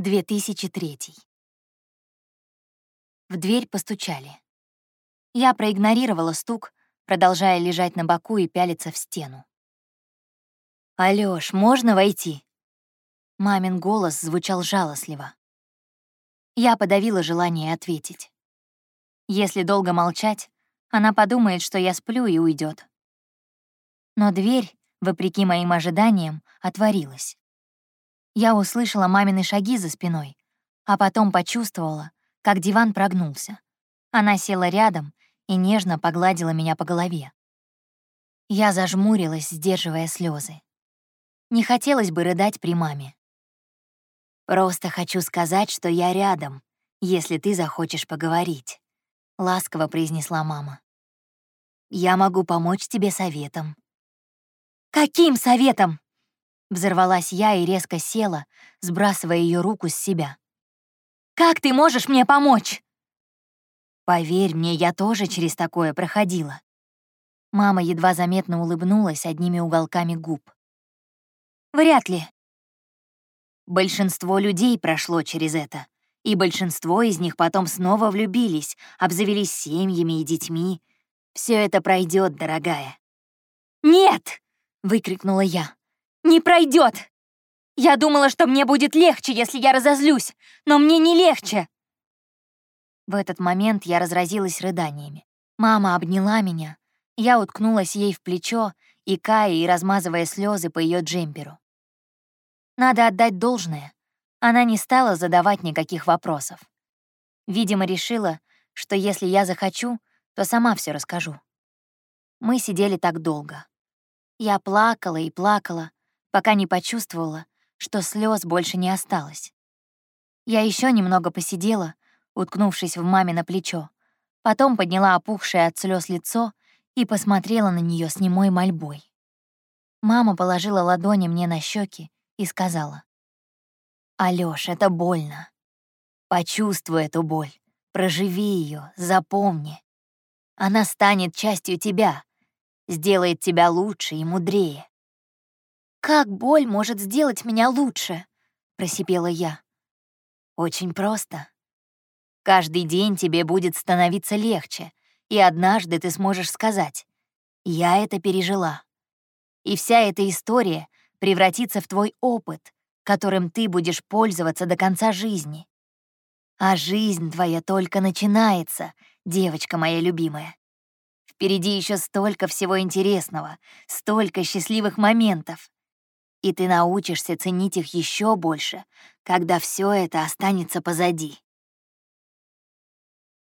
2003. В дверь постучали. Я проигнорировала стук, продолжая лежать на боку и пялиться в стену. «Алёш, можно войти?» Мамин голос звучал жалостливо. Я подавила желание ответить. Если долго молчать, она подумает, что я сплю и уйдет. Но дверь, вопреки моим ожиданиям, отворилась. Я услышала мамины шаги за спиной, а потом почувствовала, как диван прогнулся. Она села рядом и нежно погладила меня по голове. Я зажмурилась, сдерживая слезы. Не хотелось бы рыдать при маме. «Просто хочу сказать, что я рядом, если ты захочешь поговорить», — ласково произнесла мама. «Я могу помочь тебе советом». «Каким советом?» Взорвалась я и резко села, сбрасывая ее руку с себя. «Как ты можешь мне помочь?» «Поверь мне, я тоже через такое проходила». Мама едва заметно улыбнулась одними уголками губ. «Вряд ли». Большинство людей прошло через это, и большинство из них потом снова влюбились, обзавелись семьями и детьми. Все это пройдет, дорогая. «Нет!» — выкрикнула я. Не пройдет! Я думала, что мне будет легче, если я разозлюсь, но мне не легче. В этот момент я разразилась рыданиями. Мама обняла меня, я уткнулась ей в плечо, икая и размазывая слезы по ее джемперу. Надо отдать должное. Она не стала задавать никаких вопросов. Видимо, решила, что если я захочу, то сама все расскажу. Мы сидели так долго. Я плакала и плакала, пока не почувствовала, что слез больше не осталось. Я еще немного посидела, уткнувшись в маме на плечо, потом подняла опухшее от слез лицо и посмотрела на нее с немой мольбой. Мама положила ладони мне на щеки и сказала, «Алёш, это больно. Почувствуй эту боль, проживи ее, запомни. Она станет частью тебя, сделает тебя лучше и мудрее. «Как боль может сделать меня лучше?» — просипела я. «Очень просто. Каждый день тебе будет становиться легче, и однажды ты сможешь сказать «Я это пережила». И вся эта история превратится в твой опыт, которым ты будешь пользоваться до конца жизни. А жизнь твоя только начинается, девочка моя любимая. Впереди еще столько всего интересного, столько счастливых моментов. И ты научишься ценить их еще больше, когда все это останется позади.